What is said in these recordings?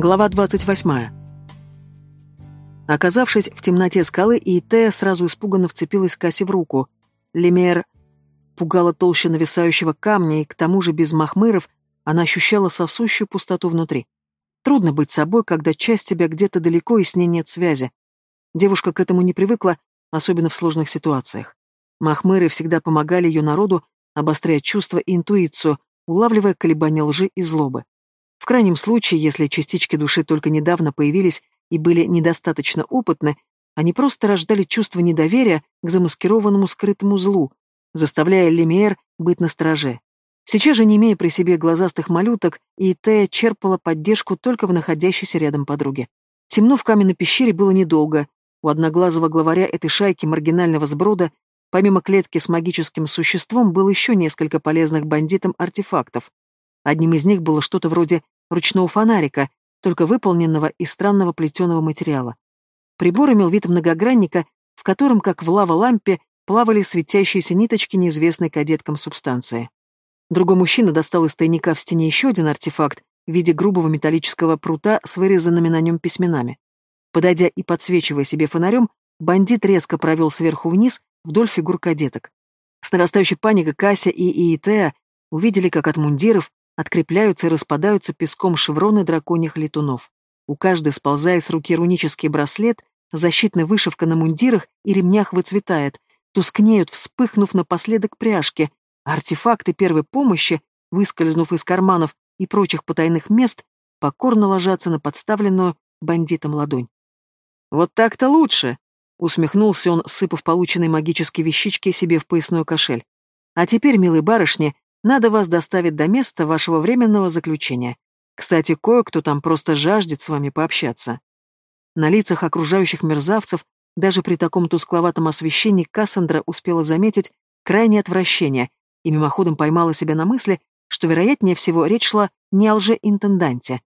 Глава 28. Оказавшись в темноте скалы, Иетея сразу испуганно вцепилась Кассе в руку. Лемер пугала толще нависающего камня, и к тому же без махмыров она ощущала сосущую пустоту внутри. Трудно быть собой, когда часть тебя где-то далеко и с ней нет связи. Девушка к этому не привыкла, особенно в сложных ситуациях. Махмыры всегда помогали ее народу обострять чувства и интуицию, улавливая колебания лжи и злобы. В крайнем случае, если частички души только недавно появились и были недостаточно опытны, они просто рождали чувство недоверия к замаскированному скрытому злу, заставляя Лемиэр быть настороже. Сейчас же, не имея при себе глазастых малюток, Иетея черпала поддержку только в находящейся рядом подруге. Темно в каменной пещере было недолго. У одноглазого главаря этой шайки маргинального сброда, помимо клетки с магическим существом, было еще несколько полезных бандитам артефактов. Одним из них было что-то вроде ручного фонарика, только выполненного из странного плетеного материала. Прибор имел вид многогранника, в котором, как в лава-лампе, плавали светящиеся ниточки неизвестной кадеткам субстанции. Другой мужчина достал из тайника в стене еще один артефакт в виде грубого металлического прута с вырезанными на нем письменами. Подойдя и подсвечивая себе фонарем, бандит резко провел сверху вниз вдоль фигур кадеток. С нарастающей паникой Кася и Иетеа увидели, как от мундиров открепляются и распадаются песком шевроны драконьих летунов. У каждой, сползая с руки рунический браслет, защитная вышивка на мундирах и ремнях выцветает, тускнеют, вспыхнув напоследок пряжки, а артефакты первой помощи, выскользнув из карманов и прочих потайных мест, покорно ложатся на подставленную бандитом ладонь. «Вот так-то лучше!» — усмехнулся он, сыпав полученные магические вещички себе в поясной кошель. «А теперь, милые барышни, надо вас доставить до места вашего временного заключения. Кстати, кое-кто там просто жаждет с вами пообщаться. На лицах окружающих мерзавцев, даже при таком тускловатом освещении, Кассандра успела заметить крайнее отвращение и мимоходом поймала себя на мысли, что, вероятнее всего, речь шла не о лже-интенданте.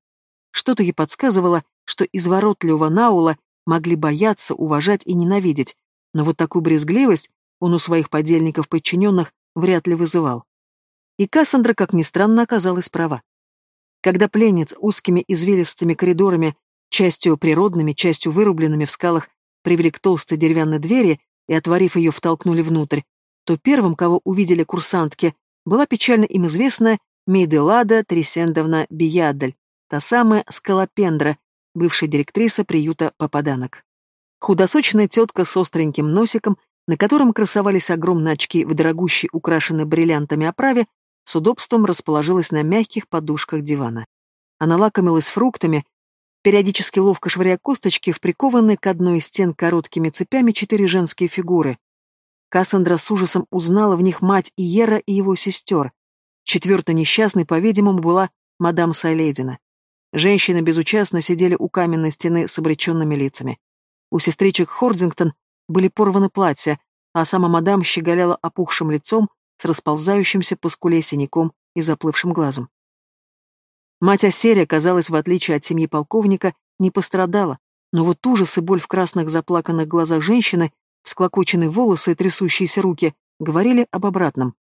Что-то ей подсказывало, что изворотливого Наула могли бояться, уважать и ненавидеть, но вот такую брезгливость он у своих подельников-подчиненных вряд ли вызывал. И Кассандра, как ни странно, оказалась права. Когда пленниц узкими извилистыми коридорами, частью природными, частью вырубленными в скалах, привели к толстой деревянной двери и, отворив ее, втолкнули внутрь, то первым, кого увидели курсантки, была печально им известная Мейделада Трисендовна Биядль, та самая Скалопендра, бывшая директриса приюта попаданок. Худосочная тетка с остреньким носиком, на котором красовались огромные очки в дорогущей, украшенной бриллиантами оправе, с удобством расположилась на мягких подушках дивана. Она лакомилась фруктами, периодически ловко швыряя косточки в прикованные к одной из стен короткими цепями четыре женские фигуры. Кассандра с ужасом узнала в них мать Иера и его сестер. Четвертой несчастной, по-видимому, была мадам Сайледина. Женщины безучастно сидели у каменной стены с обреченными лицами. У сестричек Хордингтон были порваны платья, а сама мадам щеголяла опухшим лицом, с расползающимся по скуле синяком и заплывшим глазом. Мать Осерия, казалось, в отличие от семьи полковника, не пострадала, но вот ужас и боль в красных заплаканных глазах женщины, всклокоченные волосы и трясущиеся руки говорили об обратном.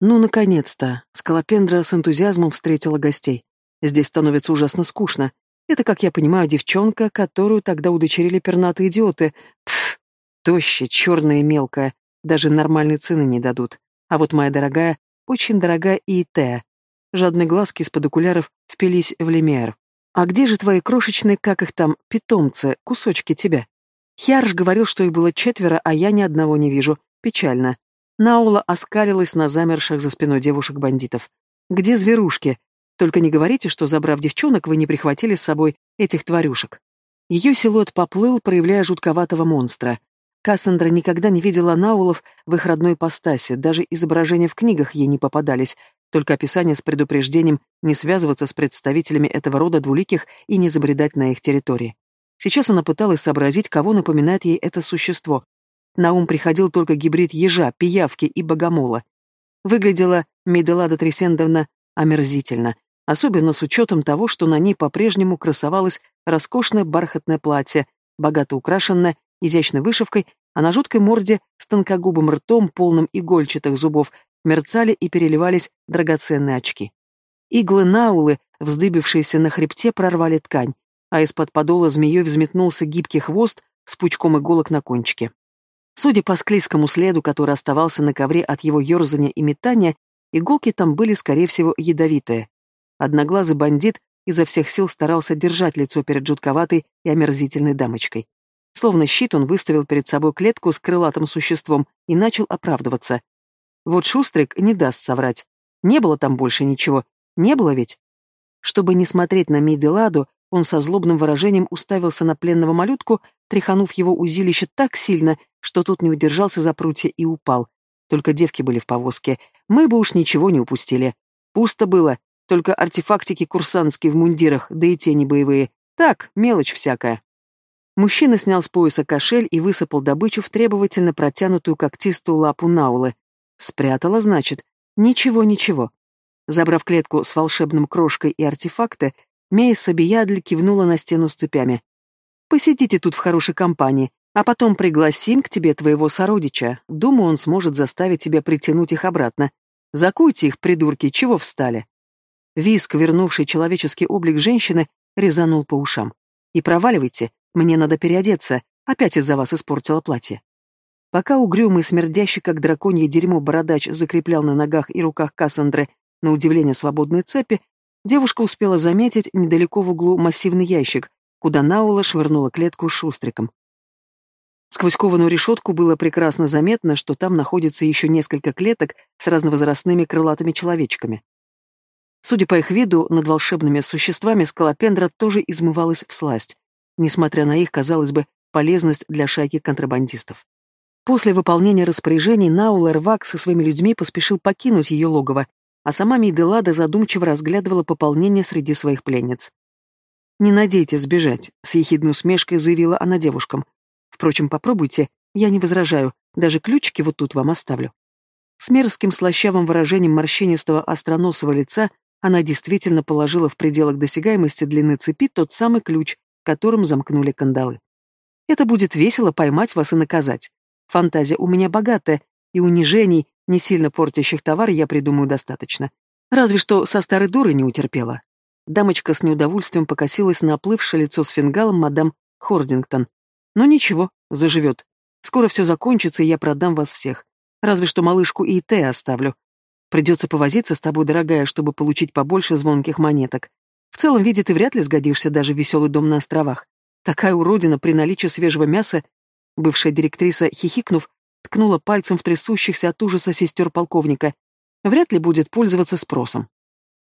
Ну, наконец-то! Скалопендра с энтузиазмом встретила гостей. Здесь становится ужасно скучно. Это, как я понимаю, девчонка, которую тогда удочерили пернатые идиоты. Пф, тощая, черная и мелкая. Даже нормальной цены не дадут. А вот моя дорогая, очень дорогая Иетея. Жадные глазки из-под окуляров впились в Лемиэр. «А где же твои крошечные, как их там, питомцы, кусочки тебя?» Хьярж говорил, что их было четверо, а я ни одного не вижу. Печально. Наула оскалилась на замерших за спиной девушек-бандитов. «Где зверушки? Только не говорите, что, забрав девчонок, вы не прихватили с собой этих тварюшек». Ее силуэт поплыл, проявляя жутковатого монстра. Кассандра никогда не видела наулов в их родной постасе, даже изображения в книгах ей не попадались, только описание с предупреждением не связываться с представителями этого рода двуликих и не забредать на их территории. Сейчас она пыталась сообразить, кого напоминает ей это существо. На ум приходил только гибрид ежа, пиявки и богомола. Выглядела Меделада Тресендовна омерзительно, особенно с учетом того, что на ней по-прежнему красовалось роскошное бархатное платье, богато украшенное изящной вышивкой, а на жуткой морде с тонкогубым ртом, полным игольчатых зубов, мерцали и переливались драгоценные очки. Иглы наулы вздыбившиеся на хребте, прорвали ткань, а из-под подола змеей взметнулся гибкий хвост с пучком иголок на кончике. Судя по склизкому следу, который оставался на ковре от его ерзания и метания, иголки там были, скорее всего, ядовитые. Одноглазый бандит изо всех сил старался держать лицо перед жутковатой и омерзительной дамочкой. Словно щит он выставил перед собой клетку с крылатым существом и начал оправдываться. Вот Шустрик не даст соврать. Не было там больше ничего. Не было ведь? Чтобы не смотреть на Мейделаду, он со злобным выражением уставился на пленного малютку, тряханув его узилище так сильно, что тот не удержался за прутья и упал. Только девки были в повозке. Мы бы уж ничего не упустили. Пусто было, только артефактики курсантские в мундирах, да и тени боевые. Так, мелочь всякая. Мужчина снял с пояса кошель и высыпал добычу в требовательно протянутую когтистую лапу Наулы. Спрятала, значит. Ничего, ничего. Забрав клетку с волшебным крошкой и артефакты, Мея Сабиядль кивнула на стену с цепями. «Посидите тут в хорошей компании, а потом пригласим к тебе твоего сородича. Думаю, он сможет заставить тебя притянуть их обратно. Закуйте их, придурки, чего встали?» Виск, вернувший человеческий облик женщины, резанул по ушам. «И проваливайте, мне надо переодеться, опять из-за вас испортила платье. Пока угрюмый, смердящий, как драконье дерьмо, бородач закреплял на ногах и руках Кассандры на удивление свободные цепи, девушка успела заметить недалеко в углу массивный ящик, куда Наула швырнула клетку с шустриком. Сквозь кованую решетку было прекрасно заметно, что там находится еще несколько клеток с разновозрастными крылатыми человечками. Судя по их виду, над волшебными существами скалопендра тоже измывалась в сласть несмотря на их, казалось бы, полезность для шайки контрабандистов. После выполнения распоряжений Наула Рвак со своими людьми поспешил покинуть ее логово, а сама Мейделада задумчиво разглядывала пополнение среди своих пленниц. «Не надейтесь сбежать», — с ехидной усмешкой заявила она девушкам. «Впрочем, попробуйте, я не возражаю, даже ключики вот тут вам оставлю». С мерзким слащавым выражением морщинистого остроносого лица она действительно положила в пределах досягаемости длины цепи тот самый ключ, которым замкнули кандалы. Это будет весело поймать вас и наказать. Фантазия у меня богатая, и унижений, не сильно портящих товар, я придумаю достаточно. Разве что со старой дурой не утерпела. Дамочка с неудовольствием покосилась на оплывшее лицо с фингалом мадам Хордингтон. Но ничего, заживет. Скоро все закончится, и я продам вас всех. Разве что малышку и Т оставлю. Придется повозиться с тобой, дорогая, чтобы получить побольше звонких монеток. В целом виде ты вряд ли сгодишься даже в веселый дом на островах. Такая уродина при наличии свежего мяса, бывшая директриса, хихикнув, ткнула пальцем в трясущихся от ужаса сестер полковника, вряд ли будет пользоваться спросом.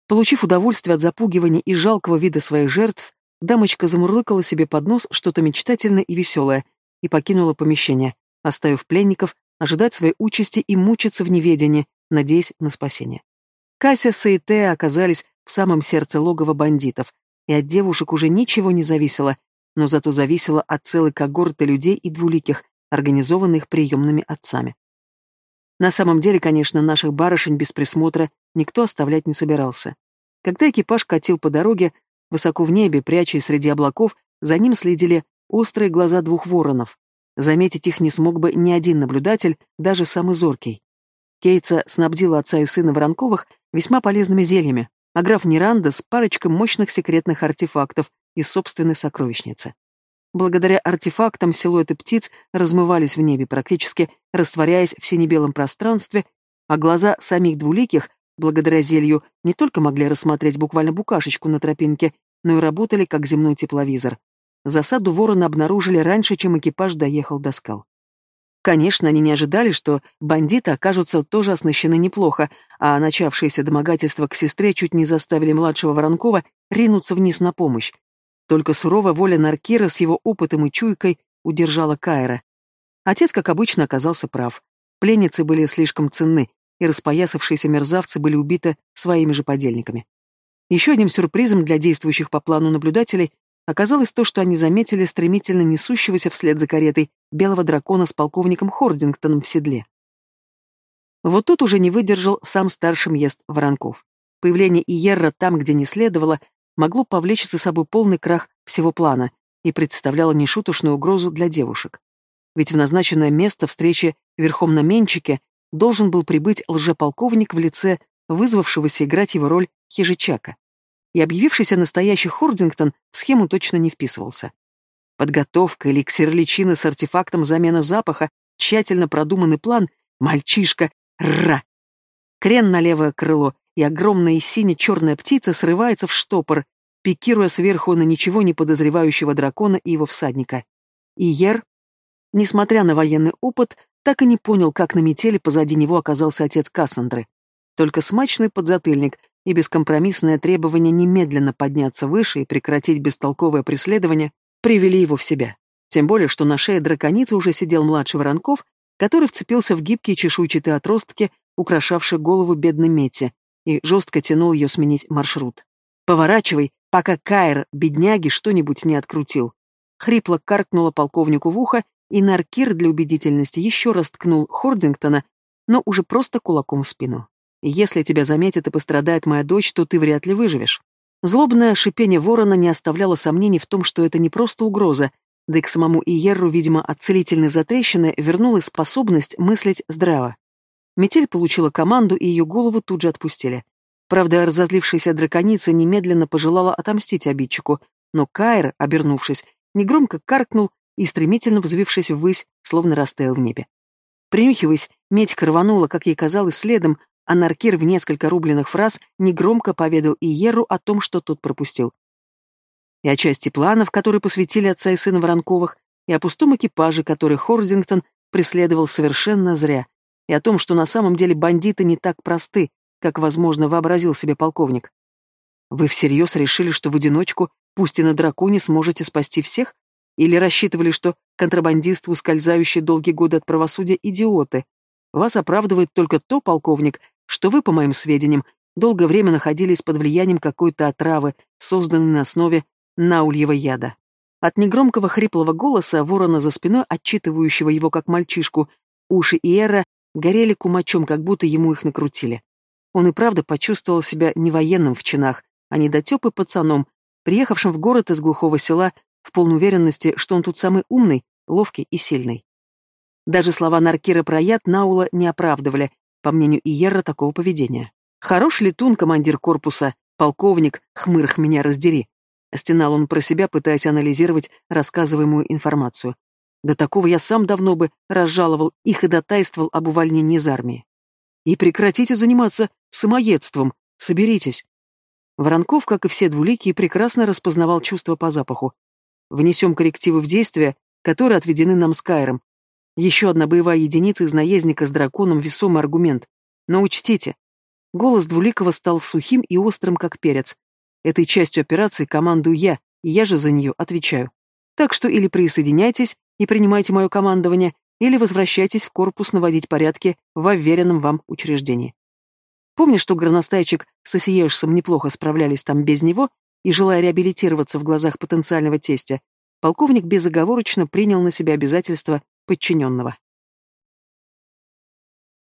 Получив удовольствие от запугивания и жалкого вида своих жертв, дамочка замурлыкала себе под нос что-то мечтательное и веселое и покинула помещение, оставив пленников ожидать своей участи и мучиться в неведении, надеясь на спасение. Кассис и Теа оказались в самом сердце логова бандитов, и от девушек уже ничего не зависело, но зато зависело от целой когорты людей и двуликих, организованных приемными отцами. На самом деле, конечно, наших барышень без присмотра никто оставлять не собирался. Когда экипаж катил по дороге, высоко в небе, прячась среди облаков, за ним следили острые глаза двух воронов. Заметить их не смог бы ни один наблюдатель, даже самый зоркий. Кейтса снабдила отца и сына Воронковых весьма полезными зельями, а граф Неранда с парочкой мощных секретных артефактов из собственной сокровищницы. Благодаря артефактам силуэты птиц размывались в небе, практически растворяясь в синебелом пространстве, а глаза самих двуликих, благодаря зелью, не только могли рассмотреть буквально букашечку на тропинке, но и работали как земной тепловизор. Засаду ворона обнаружили раньше, чем экипаж доехал до скал. Конечно, они не ожидали, что бандиты окажутся тоже оснащены неплохо, а начавшиеся домогательства к сестре чуть не заставили младшего Воронкова ринуться вниз на помощь. Только суровая воля Наркира с его опытом и чуйкой удержала Кайра. Отец, как обычно, оказался прав. Пленницы были слишком ценны, и распоясавшиеся мерзавцы были убиты своими же подельниками. Еще одним сюрпризом для действующих по плану наблюдателей Оказалось то, что они заметили стремительно несущегося вслед за каретой белого дракона с полковником Хордингтоном в седле. Вот тут уже не выдержал сам старший мъезд Воронков. Появление Иерра там, где не следовало, могло повлечь за собой полный крах всего плана и представляло нешуточную угрозу для девушек. Ведь в назначенное место встречи верхом на Менчике должен был прибыть лжеполковник в лице вызвавшегося играть его роль хижичака. И объявившийся настоящий Хордингтон в схему точно не вписывался. Подготовка, эликсир личины с артефактом замена запаха, тщательно продуманный план, мальчишка, ра. Крен на левое крыло, и огромная сине-черная птица срывается в штопор, пикируя сверху на ничего не подозревающего дракона и его всадника. И Ер, несмотря на военный опыт, так и не понял, как на метели позади него оказался отец Кассандры. Только смачный подзатыльник и бескомпромиссное требование немедленно подняться выше и прекратить бестолковое преследование привели его в себя. Тем более, что на шее драконицы уже сидел младший Воронков, который вцепился в гибкие чешуйчатые отростки, украшавшие голову бедной Мети, и жестко тянул ее сменить маршрут. «Поворачивай, пока Кайр, бедняги, что-нибудь не открутил». Хрипло каркнула полковнику в ухо, и Наркир для убедительности еще раз ткнул Хордингтона, но уже просто кулаком в спину. «Если тебя заметит и пострадает моя дочь, то ты вряд ли выживешь». Злобное шипение ворона не оставляло сомнений в том, что это не просто угроза, да и к самому Иерру, видимо, от целительной затрещины вернулась способность мыслить здраво. Метель получила команду, и ее голову тут же отпустили. Правда, разозлившаяся драконица немедленно пожелала отомстить обидчику, но Кайр, обернувшись, негромко каркнул и, стремительно взвившись ввысь, словно растаял в небе. Принюхиваясь, медь рванула, как ей казалось, следом, а Наркир в несколько рубленых фраз негромко поведал Иеру о том, что тот пропустил. И о части планов, которые посвятили отца и сына Воронковых, и о пустом экипаже, который Хордингтон преследовал совершенно зря, и о том, что на самом деле бандиты не так просты, как, возможно, вообразил себе полковник. Вы всерьез решили, что в одиночку, пусть и на драконе, сможете спасти всех? Или рассчитывали, что контрабандисты, ускользающие долгие годы от правосудия, идиоты? Вас оправдывает только то, полковник, что вы, по моим сведениям, долгое время находились под влиянием какой-то отравы, созданной на основе наульего яда. От негромкого хриплого голоса ворона за спиной, отчитывающего его как мальчишку, уши Иэра горели кумачом, как будто ему их накрутили. Он и правда почувствовал себя не военным в чинах, а недотепой пацаном, приехавшим в город из глухого села в полной уверенности, что он тут самый умный, ловкий и сильный. Даже слова Наркира про яд Наула не оправдывали, по мнению Иерра, такого поведения. Хорош летун, командир корпуса, полковник, хмырх меня раздери. Стенал он про себя, пытаясь анализировать рассказываемую информацию. До такого я сам давно бы разжаловал и ходатайствовал об увольнении из армии. И прекратите заниматься самоедством, соберитесь. Воронков, как и все двуликие, прекрасно распознавал чувства по запаху. Внесем коррективы в действия, которые отведены нам с Кайром, еще одна боевая единица из наездника с драконом — весомый аргумент. Но учтите, голос Двуликова стал сухим и острым, как перец. Этой частью операции командую я, и я же за нее отвечаю. Так что или присоединяйтесь и принимайте мое командование, или возвращайтесь в корпус наводить порядки в уверенном вам учреждении. Помни, что горностайчик с Осиешсом неплохо справлялись там без него, и, желая реабилитироваться в глазах потенциального тестя, полковник безоговорочно принял на себя обязательства подчиненного.